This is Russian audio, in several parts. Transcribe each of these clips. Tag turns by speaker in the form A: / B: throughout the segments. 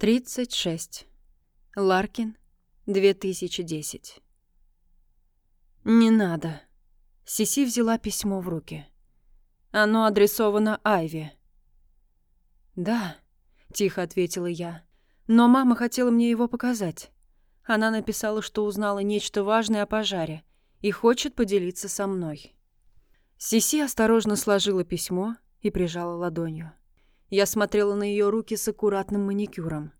A: 36. Ларкин, 2010. «Не надо». Сиси взяла письмо в руки. Оно адресовано Айве. «Да», — тихо ответила я. «Но мама хотела мне его показать. Она написала, что узнала нечто важное о пожаре и хочет поделиться со мной». Сиси осторожно сложила письмо и прижала ладонью. Я смотрела на ее руки с аккуратным маникюром.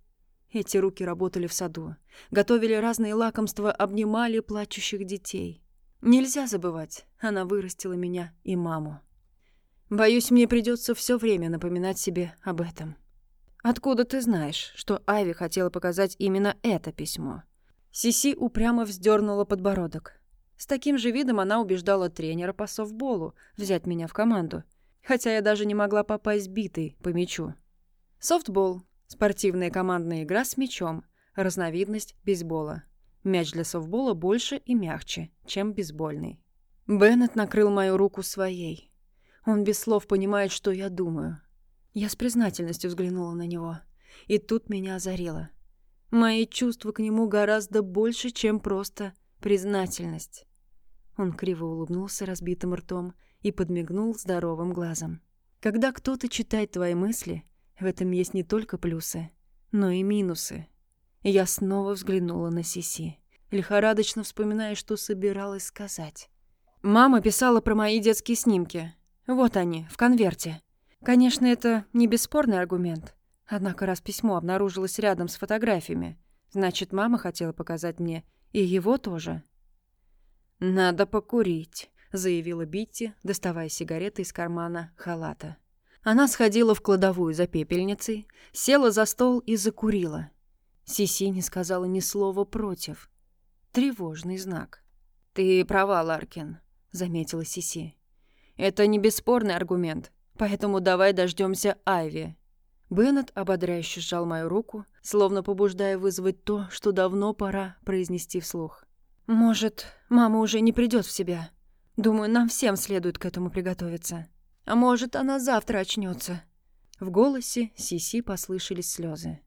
A: Эти руки работали в саду, готовили разные лакомства, обнимали плачущих детей. Нельзя забывать, она вырастила меня и маму. Боюсь, мне придется все время напоминать себе об этом. Откуда ты знаешь, что Айви хотела показать именно это письмо? Сиси упрямо вздернула подбородок. С таким же видом она убеждала тренера по софтболу взять меня в команду — хотя я даже не могла попасть битой по мячу. Софтбол – спортивная командная игра с мячом, разновидность бейсбола. Мяч для софтбола больше и мягче, чем бейсбольный. Беннет накрыл мою руку своей. Он без слов понимает, что я думаю. Я с признательностью взглянула на него. И тут меня озарило. Мои чувства к нему гораздо больше, чем просто признательность. Он криво улыбнулся разбитым ртом и подмигнул здоровым глазом. Когда кто-то читает твои мысли, в этом есть не только плюсы, но и минусы. Я снова взглянула на Сиси, лихорадочно вспоминая, что собиралась сказать. Мама писала про мои детские снимки. Вот они, в конверте. Конечно, это не бесспорный аргумент. Однако раз письмо обнаружилось рядом с фотографиями, значит, мама хотела показать мне и его тоже. «Надо покурить», — заявила Битти, доставая сигареты из кармана халата. Она сходила в кладовую за пепельницей, села за стол и закурила. Сиси не сказала ни слова против. Тревожный знак. «Ты права, Ларкин», — заметила Сиси. «Это не бесспорный аргумент, поэтому давай дождемся Айви». Беннет ободряюще сжал мою руку, словно побуждая вызвать то, что давно пора произнести вслух. «Может, мама уже не придет в себя?» Думаю, нам всем следует к этому приготовиться. А может, она завтра очнется. В голосе Сиси послышались слезы.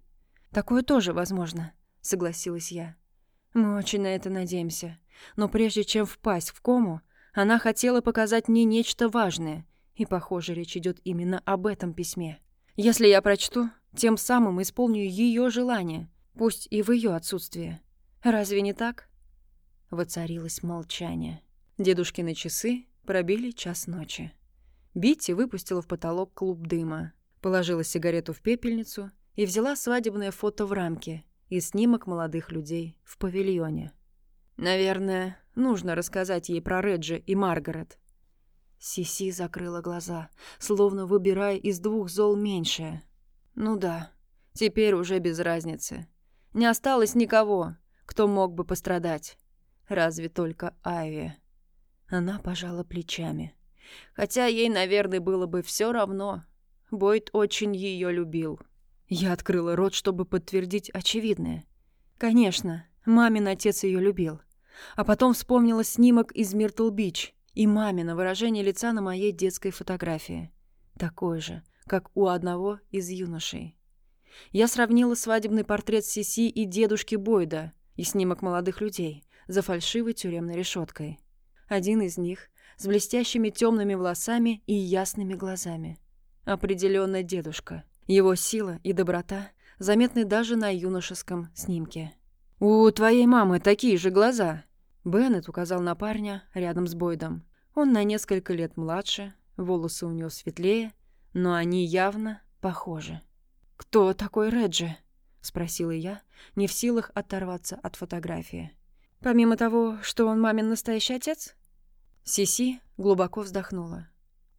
A: Такое тоже возможно, согласилась я. Мы очень на это надеемся. Но прежде чем впасть в кому, она хотела показать мне нечто важное, и, похоже, речь идет именно об этом письме. Если я прочту, тем самым исполню ее желание, пусть и в ее отсутствие. Разве не так? Воцарилось молчание. Дедушкины часы пробили час ночи. Битти выпустила в потолок клуб дыма, положила сигарету в пепельницу и взяла свадебное фото в рамке и снимок молодых людей в павильоне. Наверное, нужно рассказать ей про Реджи и Маргарет. Сиси закрыла глаза, словно выбирая из двух зол меньшее. Ну да, теперь уже без разницы. Не осталось никого, кто мог бы пострадать. Разве только Айви. Она пожала плечами. Хотя ей, наверное, было бы все равно. Бойд очень ее любил. Я открыла рот, чтобы подтвердить очевидное. Конечно, мамин отец ее любил. А потом вспомнила снимок из Миртл-Бич и мамино выражение лица на моей детской фотографии. Такое же, как у одного из юношей. Я сравнила свадебный портрет Сиси и дедушки Бойда и снимок молодых людей за фальшивой тюремной решеткой. Один из них с блестящими темными волосами и ясными глазами. Определенно дедушка. Его сила и доброта заметны даже на юношеском снимке. «У твоей мамы такие же глаза!» Беннет указал на парня рядом с Бойдом. Он на несколько лет младше, волосы у него светлее, но они явно похожи. «Кто такой Реджи?» — спросила я, не в силах оторваться от фотографии. «Помимо того, что он мамин настоящий отец?» Сиси глубоко вздохнула.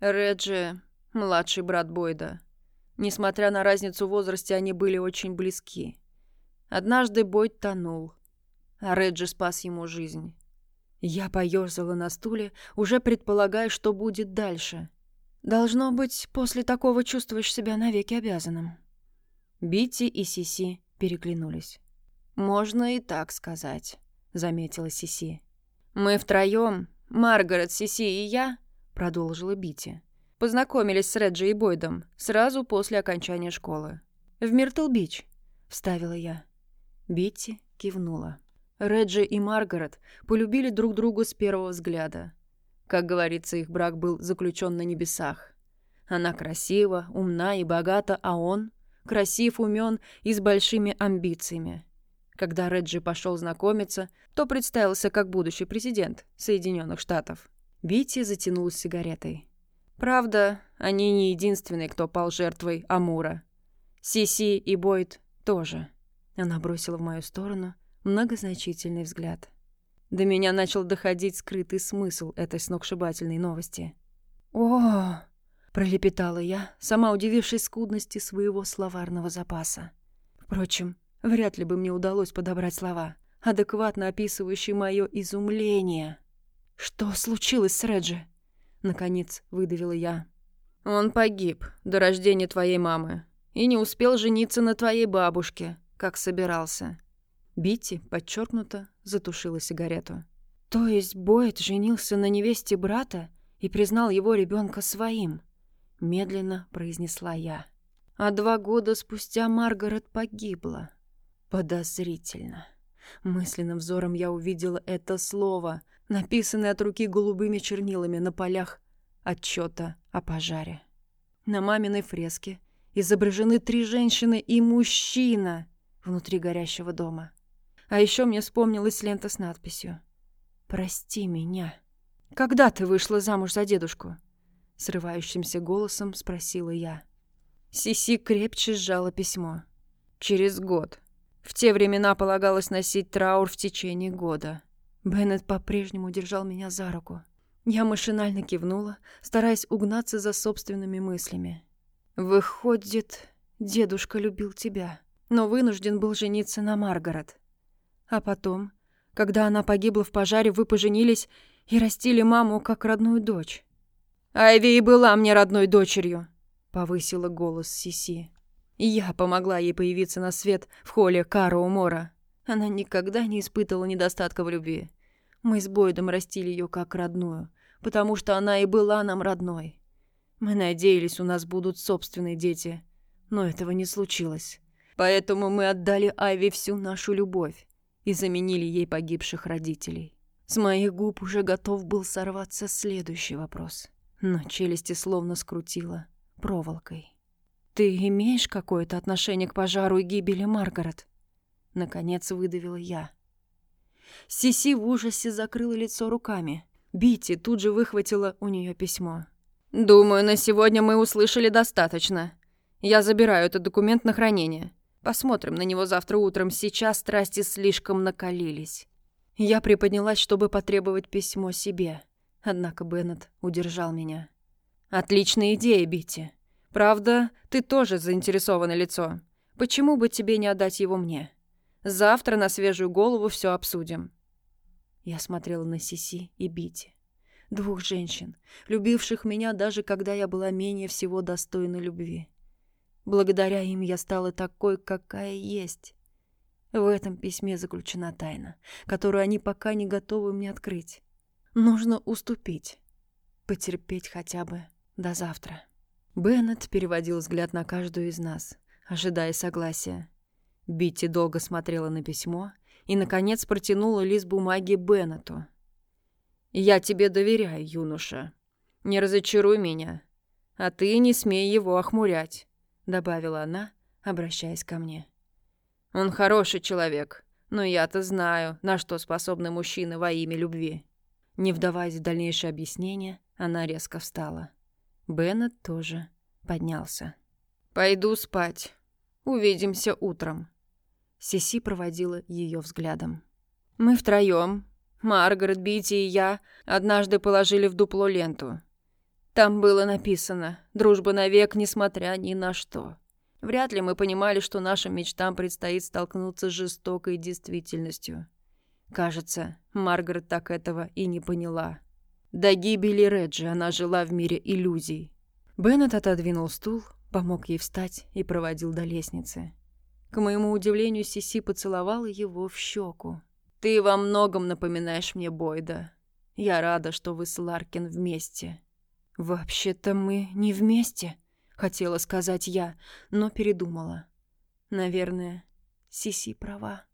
A: Реджи — младший брат Бойда. Несмотря на разницу в возрасте, они были очень близки. Однажды Бойд тонул, а Реджи спас ему жизнь. Я поёрзала на стуле, уже предполагая, что будет дальше. Должно быть, после такого чувствуешь себя навеки обязанным. Бити и Сиси переглянулись. «Можно и так сказать», — заметила Сиси. «Мы втроём Маргарет, Сиси и я, продолжила Бити, познакомились с Реджи и Бойдом сразу после окончания школы. В Миртл-Бич. — вставила я. Битти кивнула. Реджи и Маргарет полюбили друг друга с первого взгляда. Как говорится, их брак был заключен на небесах. Она красива, умна и богата, а он красив, умен и с большими амбициями. Когда Реджи пошел знакомиться, то представился как будущий президент Соединенных Штатов. Битти затянулась сигаретой. Правда, они не единственные, кто пал жертвой Амура. Сиси и Бойд тоже. Она бросила в мою сторону многозначительный взгляд. До меня начал доходить скрытый смысл этой сногсшибательной новости. «О!» — пролепетала я, сама удивившись скудности своего словарного запаса. Впрочем, вряд ли бы мне удалось подобрать слова, адекватно описывающие мое изумление. «Что случилось с Реджи?» — наконец выдавила я. «Он погиб до рождения твоей мамы и не успел жениться на твоей бабушке, как собирался». Битти, подчеркнуто, затушила сигарету. «То есть Бойд женился на невесте брата и признал его ребенка своим?» Медленно произнесла я. А два года спустя Маргарет погибла. Подозрительно. Мысленным взором я увидела это слово, написанное от руки голубыми чернилами на полях отчета о пожаре. На маминой фреске изображены три женщины и мужчина внутри горящего дома. А еще мне вспомнилась лента с надписью «Прости меня». «Когда ты вышла замуж за дедушку?» Срывающимся голосом спросила я. Сиси крепче сжала письмо. «Через год. В те времена полагалось носить траур в течение года». Беннет по-прежнему держал меня за руку. Я машинально кивнула, стараясь угнаться за собственными мыслями. «Выходит, дедушка любил тебя, но вынужден был жениться на Маргарет. А потом, когда она погибла в пожаре, вы поженились и растили маму как родную дочь». «Айви и была мне родной дочерью», — повысила голос Сиси. Я помогла ей появиться на свет в холле Каро Мора. Она никогда не испытывала недостатка в любви. Мы с Бойдом растили ее как родную, потому что она и была нам родной. Мы надеялись, у нас будут собственные дети, но этого не случилось. Поэтому мы отдали Айве всю нашу любовь и заменили ей погибших родителей. С моих губ уже готов был сорваться следующий вопрос, но челюсти словно скрутило проволокой. «Ты имеешь какое-то отношение к пожару и гибели Маргарет?» Наконец выдавила я. Сиси в ужасе закрыла лицо руками. Бити тут же выхватила у нее письмо. «Думаю, на сегодня мы услышали достаточно. Я забираю этот документ на хранение. Посмотрим на него завтра утром. Сейчас страсти слишком накалились». Я приподнялась, чтобы потребовать письмо себе. Однако Беннет удержал меня. «Отличная идея, Бити. Правда, ты тоже заинтересованное лицо. Почему бы тебе не отдать его мне? Завтра на свежую голову все обсудим». Я смотрела на Сиси и Бити. Двух женщин, любивших меня даже когда я была менее всего достойна любви. Благодаря им я стала такой, какая есть. В этом письме заключена тайна, которую они пока не готовы мне открыть. Нужно уступить, потерпеть хотя бы до завтра. Беннет переводил взгляд на каждую из нас, ожидая согласия. Битти долго смотрела на письмо и, наконец, протянула лист бумаги Беннету. «Я тебе доверяю, юноша. Не разочаруй меня. А ты не смей его охмурять», — добавила она, обращаясь ко мне. «Он хороший человек, но я-то знаю, на что способны мужчины во имя любви». Не вдаваясь в дальнейшее объяснение, она резко встала. Беннет тоже поднялся. «Пойду спать. Увидимся утром». Сиси проводила ее взглядом. «Мы втроем, Маргарет, Бити и я, однажды положили в дупло ленту. Там было написано «Дружба навек, несмотря ни на что». Вряд ли мы понимали, что нашим мечтам предстоит столкнуться с жестокой действительностью. Кажется, Маргарет так этого и не поняла. До гибели Реджи она жила в мире иллюзий. Беннет отодвинул стул, помог ей встать и проводил до лестницы. К моему удивлению, Сиси поцеловала его в щеку. «Ты во многом напоминаешь мне Бойда. Я рада, что вы с Ларкин вместе». «Вообще-то мы не вместе», — хотела сказать я, но передумала. Наверное, Сиси права.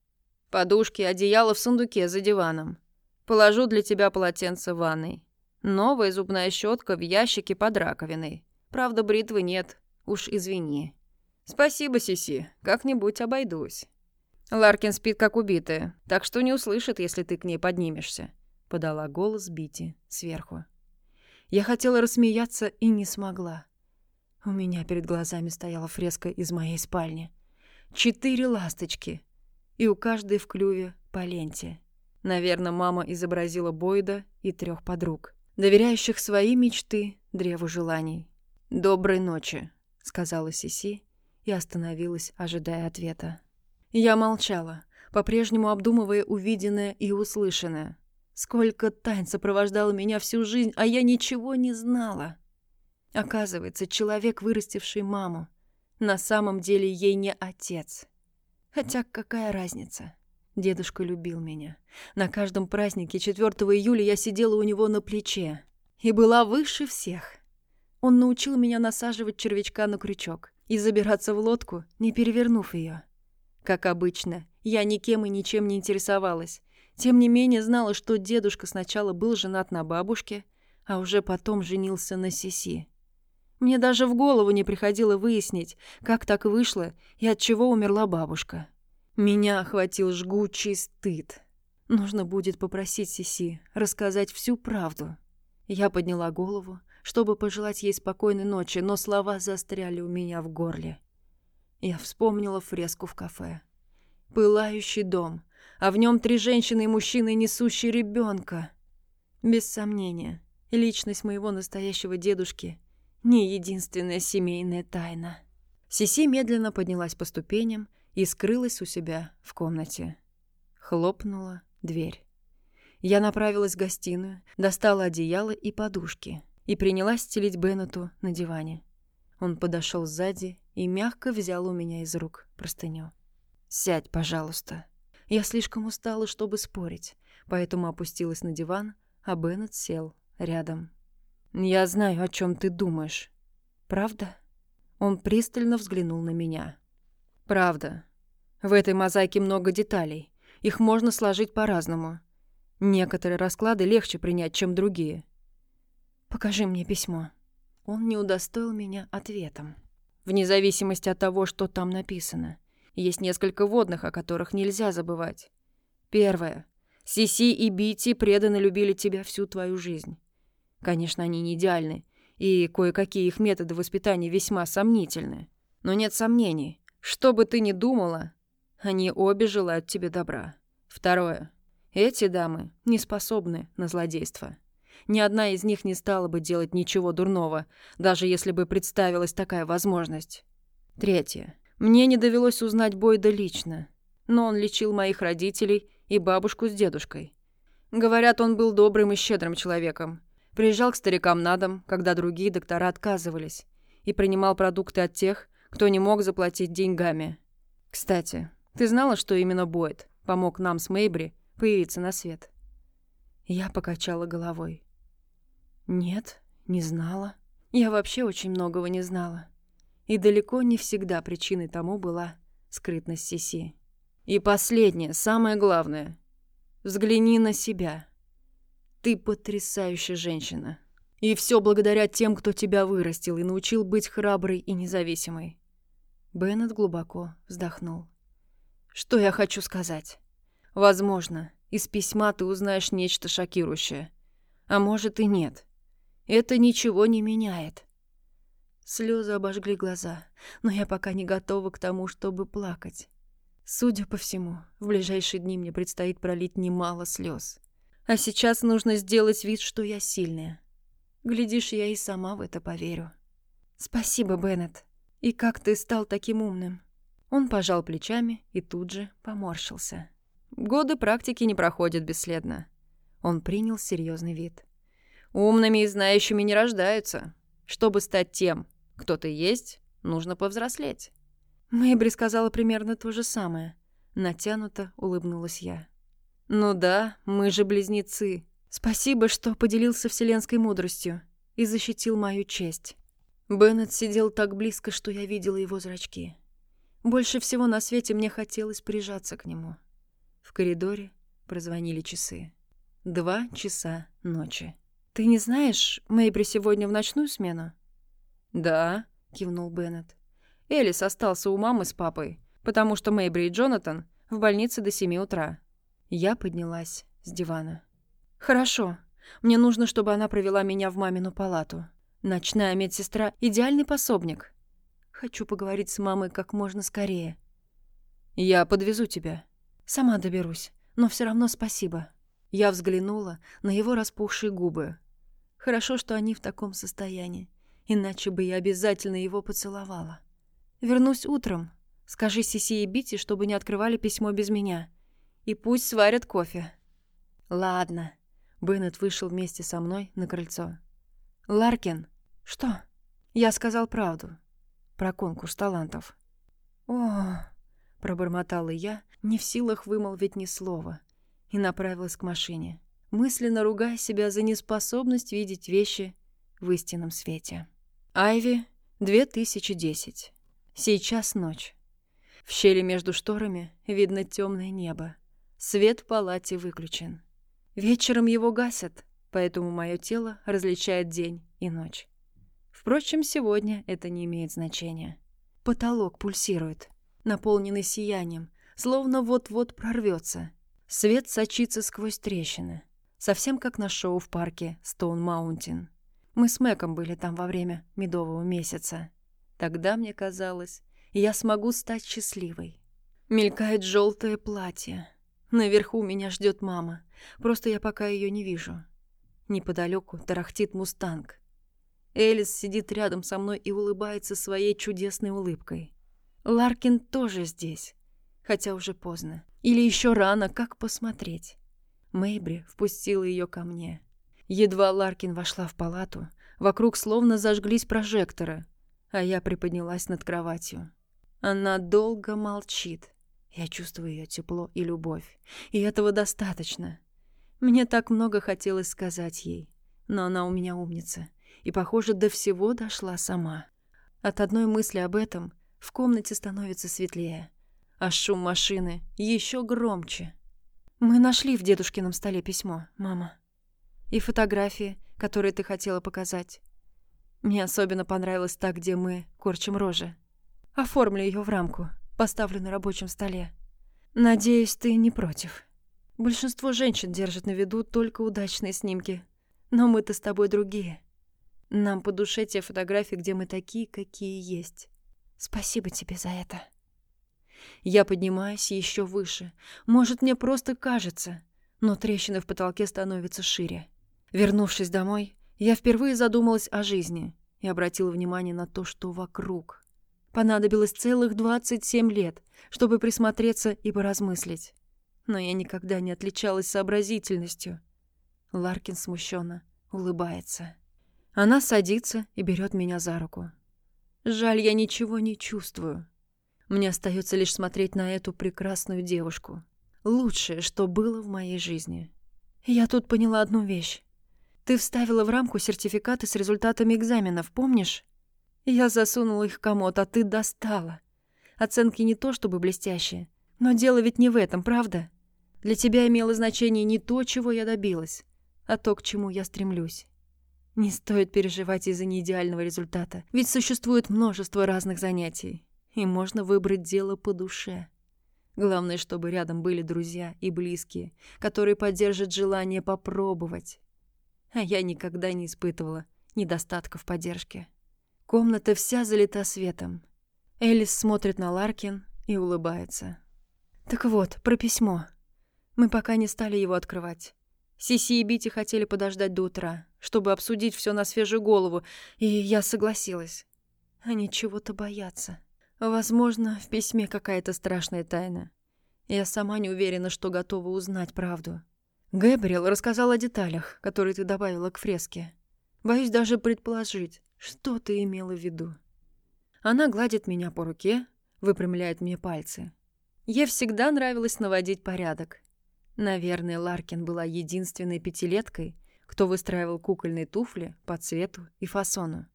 B: Подушки, одеяло в сундуке за диваном. Положу для тебя полотенце в ванной. Новая зубная щетка в ящике под раковиной. Правда, бритвы нет. Уж извини. Спасибо, Сиси. Как-нибудь обойдусь. Ларкин спит как убитая, так что не услышит, если ты к ней поднимешься. Подала голос Бити сверху.
A: Я хотела рассмеяться и не смогла. У меня перед глазами стояла фреска из моей спальни. Четыре ласточки. И у каждой в клюве по ленте. Наверное, мама изобразила Бойда и трех подруг, доверяющих свои мечты древу желаний. «Доброй ночи», — сказала Сиси и остановилась, ожидая ответа. Я молчала, по-прежнему обдумывая увиденное и услышанное. Сколько тайн сопровождало меня всю жизнь, а я ничего не знала. Оказывается, человек, вырастивший маму, на самом деле ей не отец. Хотя какая разница? Дедушка любил меня. На каждом празднике 4 июля я сидела у него на плече и была выше всех. Он научил меня насаживать червячка на крючок и забираться в лодку, не перевернув ее. Как обычно, я никем и ничем не интересовалась. Тем не менее, знала, что дедушка сначала был женат на бабушке, а уже потом женился на Сиси. Мне даже в голову не приходило выяснить, как так вышло и от чего умерла бабушка. Меня охватил жгучий стыд. Нужно будет попросить Сиси рассказать всю правду. Я подняла голову, чтобы пожелать ей спокойной ночи, но слова застряли у меня в горле. Я вспомнила фреску в кафе. Пылающий дом, а в нем три женщины и мужчины, несущие ребенка. Без сомнения, личность моего настоящего дедушки не единственная семейная тайна. Сиси медленно поднялась по ступеням и скрылась у себя в комнате. Хлопнула дверь. Я направилась в гостиную, достала одеяло и подушки и принялась стелить Беннету на диване. Он подошел сзади и мягко взял у меня из рук простыню. «Сядь, пожалуйста». Я слишком устала, чтобы спорить, поэтому опустилась на диван, а Беннет сел рядом. «Я знаю, о чем ты думаешь. Правда?» Он пристально взглянул на меня. Правда. В этой мозаике много деталей. Их можно сложить по-разному. Некоторые расклады легче принять, чем другие. Покажи мне письмо. Он не удостоил меня ответом. Вне зависимости от того, что там написано. Есть несколько водных, о которых нельзя забывать. Первое. Сиси и Бити преданно любили тебя всю твою жизнь. Конечно, они не идеальны, и кое-какие их методы воспитания весьма сомнительны. Но нет сомнений, что бы ты ни думала, они обе желают тебе добра. Второе. Эти дамы не способны на злодейство. Ни одна из них не стала бы делать ничего дурного, даже если бы представилась такая возможность. Третье. Мне не довелось узнать Бойда лично, но он лечил моих родителей и бабушку с дедушкой. Говорят, он был добрым и щедрым человеком. Приезжал к старикам на дом, когда другие доктора отказывались, и принимал продукты от тех, кто не мог заплатить деньгами. Кстати, ты знала, что именно Бойд помог нам с Мейбри появиться на свет? Я покачала головой. Нет, не знала. Я вообще очень многого не знала. И далеко не всегда причиной тому была скрытность Сиси. И последнее, самое главное. Взгляни на себя. Ты потрясающая женщина. И все благодаря тем, кто тебя вырастил и научил быть храброй и независимой. Беннет глубоко вздохнул. «Что я хочу сказать? Возможно, из письма ты узнаешь нечто шокирующее. А может и нет. Это ничего не меняет». Слезы обожгли глаза, но я пока не готова к тому, чтобы плакать. Судя по всему, в ближайшие дни мне предстоит пролить немало слез. А сейчас нужно сделать вид, что я сильная. Глядишь, я и сама в это поверю. Спасибо, Беннет. «И как ты стал таким умным?» Он пожал плечами и тут же поморщился. «Годы практики не проходят бесследно». Он принял серьезный вид. «Умными и знающими не рождаются. Чтобы стать тем, кто ты есть, нужно повзрослеть». Мэйбри сказала примерно то же самое. Натянуто улыбнулась я. «Ну да, мы же близнецы. Спасибо, что поделился вселенской мудростью и защитил мою честь. Беннет сидел так близко, что я видела его зрачки. Больше всего на свете мне хотелось прижаться к нему. В коридоре прозвонили часы. Два часа ночи. «Ты не знаешь, Мэйбри сегодня в ночную смену?»
B: «Да», — кивнул Беннет. Элис остался у мамы с папой, потому что Мэйбри и Джонатан в больнице до семи утра.
A: Я поднялась с дивана. «Хорошо. Мне нужно, чтобы она провела меня в мамину палату. Ночная медсестра — идеальный пособник. Хочу поговорить с мамой как можно скорее.
B: Я подвезу тебя.
A: Сама доберусь, но все равно спасибо». Я взглянула на его распухшие губы. Хорошо, что они в таком состоянии, иначе бы я обязательно его поцеловала. Вернусь утром. Скажи Сиси и Бити, чтобы не открывали письмо без меня. И пусть сварят кофе.
B: Ладно.
A: Беннет вышел вместе со мной на крыльцо. Ларкин. Что? Я сказал правду. Про конкурс талантов. О, пробормотала я, не в силах вымолвить ни слова и направилась к машине, мысленно ругая себя за неспособность видеть вещи в истинном свете. Айви, 2010. Сейчас ночь. В щели между шторами видно темное небо. Свет в палате выключен. Вечером его гасят, поэтому мое тело различает день и ночь. Впрочем, сегодня это не имеет значения. Потолок пульсирует, наполненный сиянием, словно вот-вот прорвется. Свет сочится сквозь трещины. Совсем как на шоу в парке Стоун Маунтин. Мы с Мэком были там во время медового месяца. Тогда мне казалось, я смогу стать счастливой. Мелькает желтое платье. Наверху меня ждет мама. Просто я пока ее не вижу. Неподалеку тарахтит мустанг. Элис сидит рядом со мной и улыбается своей чудесной улыбкой. Ларкин тоже здесь, хотя уже поздно. Или еще рано, как посмотреть. Мэйбри впустила ее ко мне. Едва Ларкин вошла в палату, вокруг словно зажглись прожекторы, а я приподнялась над кроватью. Она долго молчит. Я чувствую ее тепло и любовь, и этого достаточно. Мне так много хотелось сказать ей, но она у меня умница, и, похоже, до всего дошла сама. От одной мысли об этом в комнате становится светлее, а шум машины еще громче. Мы нашли в дедушкином столе письмо, мама. И фотографии, которые ты хотела показать. Мне особенно понравилось та, где мы корчим рожи. Оформлю ее в рамку, поставлю на рабочем столе. Надеюсь, ты не против. Большинство женщин держат на виду только удачные снимки. Но мы-то с тобой другие. Нам по душе те фотографии, где мы такие, какие есть. Спасибо тебе за это. Я поднимаюсь еще выше. Может, мне просто кажется, но трещины в потолке становятся шире. Вернувшись домой, я впервые задумалась о жизни и обратила внимание на то, что вокруг. Понадобилось целых 27 лет, чтобы присмотреться и поразмыслить. Но я никогда не отличалась сообразительностью. Ларкин смущенно улыбается. Она садится и берет меня за руку. Жаль, я ничего не чувствую. Мне остается лишь смотреть на эту прекрасную девушку. Лучшее, что было в моей жизни. Я тут поняла одну вещь. Ты вставила в рамку сертификаты с результатами экзаменов, помнишь? Я засунула их в комод, а ты достала. Оценки не то чтобы блестящие, но дело ведь не в этом, правда? Для тебя имело значение не то, чего я добилась, а то, к чему я стремлюсь. Не стоит переживать из-за неидеального результата, ведь существует множество разных занятий и можно выбрать дело по душе. Главное, чтобы рядом были друзья и близкие, которые поддержат желание попробовать. А я никогда не испытывала недостатка в поддержке. Комната вся залита светом. Элис смотрит на Ларкин и улыбается. Так вот, про письмо. Мы пока не стали его открывать. Сиси и Бити хотели подождать до утра, чтобы обсудить все на свежую голову, и я согласилась. Они чего-то боятся. Возможно, в письме какая-то страшная тайна. Я сама не уверена, что готова узнать правду. Гэбриэл рассказал о деталях, которые ты добавила к фреске. Боюсь даже предположить, что ты имела в виду. Она гладит меня по руке, выпрямляет мне пальцы. Ей всегда нравилось наводить порядок. Наверное, Ларкин была единственной пятилеткой, кто выстраивал кукольные туфли по цвету и фасону.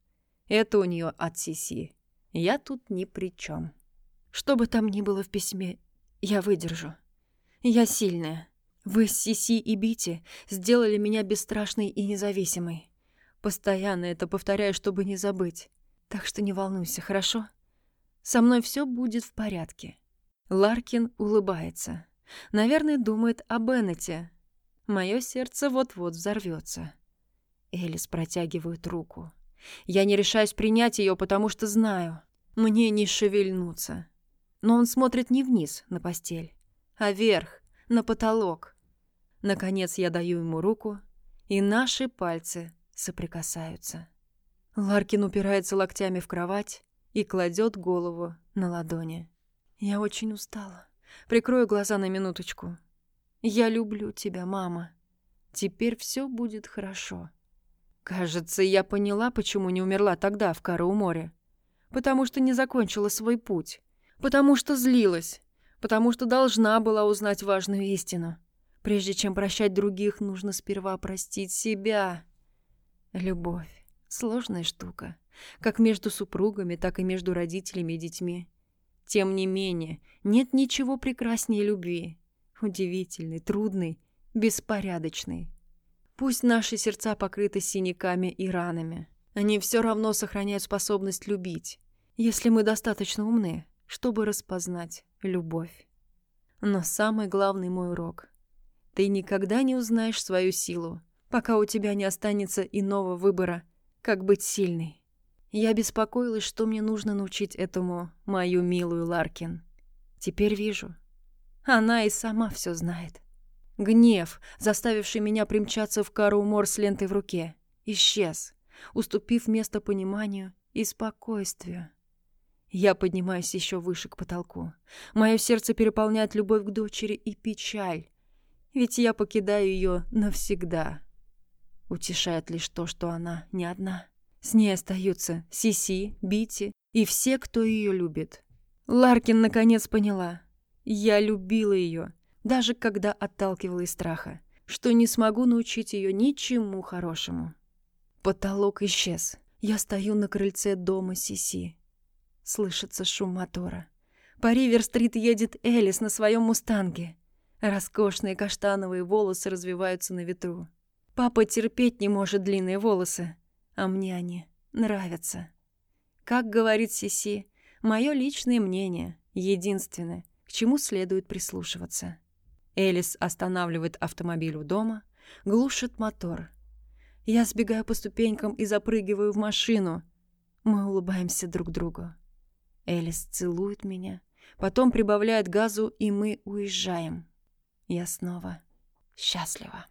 A: Это у нее от Сиси. Я тут ни при чем. Что бы там ни было в письме, я выдержу. Я сильная. Вы с Сиси и Бити сделали меня бесстрашной и независимой. Постоянно это повторяю, чтобы не забыть. Так что не волнуйся, хорошо? Со мной все будет в порядке. Ларкин улыбается. Наверное, думает о Беннете. Мое сердце вот-вот взорвется. Элис протягивает руку. Я не решаюсь принять ее, потому что знаю, мне не шевельнуться. Но он смотрит не вниз на постель, а вверх, на потолок. Наконец я даю ему руку, и наши пальцы соприкасаются. Ларкин упирается локтями в кровать и кладет голову на ладони. Я очень устала. Прикрою глаза на минуточку. Я люблю тебя, мама. Теперь все будет хорошо. Кажется, я поняла, почему не умерла тогда в Карауморе. Потому что не закончила свой путь. Потому что злилась. Потому что должна была узнать важную истину. Прежде чем прощать других, нужно сперва простить себя. Любовь. Сложная штука. Как между супругами, так и между родителями и детьми. Тем не менее, нет ничего прекраснее любви. Удивительной, трудной, беспорядочной. Пусть наши сердца покрыты синяками и ранами. Они все равно сохраняют способность любить, если мы достаточно умны, чтобы распознать любовь. Но самый главный мой урок. Ты никогда не узнаешь свою силу, пока у тебя не останется иного выбора, как быть сильной. Я беспокоилась, что мне нужно научить этому мою милую Ларкин. Теперь вижу. Она и сама все знает. Гнев, заставивший меня примчаться в Кару-Мор с лентой в руке, исчез, уступив место пониманию и спокойствию. Я поднимаюсь еще выше к потолку. Мое сердце переполняет любовь к дочери и печаль, ведь я покидаю ее навсегда. Утешает лишь то, что она не одна. С ней остаются Сиси, Бити и все, кто ее любит. Ларкин наконец поняла. Я любила ее, даже когда отталкивала из страха, что не смогу научить ее ничему хорошему. Потолок исчез. Я стою на крыльце дома Сиси. Слышится шум мотора. По Ривер-стрит едет Элис на своем мустанге. Роскошные каштановые волосы развиваются на ветру. Папа терпеть не может длинные волосы а мне они нравятся. Как говорит Сиси, мое личное мнение, единственное, чему следует прислушиваться. Элис останавливает автомобиль у дома, глушит мотор. Я сбегаю по ступенькам и запрыгиваю в машину. Мы улыбаемся друг другу. Элис целует меня, потом прибавляет газу, и мы уезжаем. Я снова счастлива.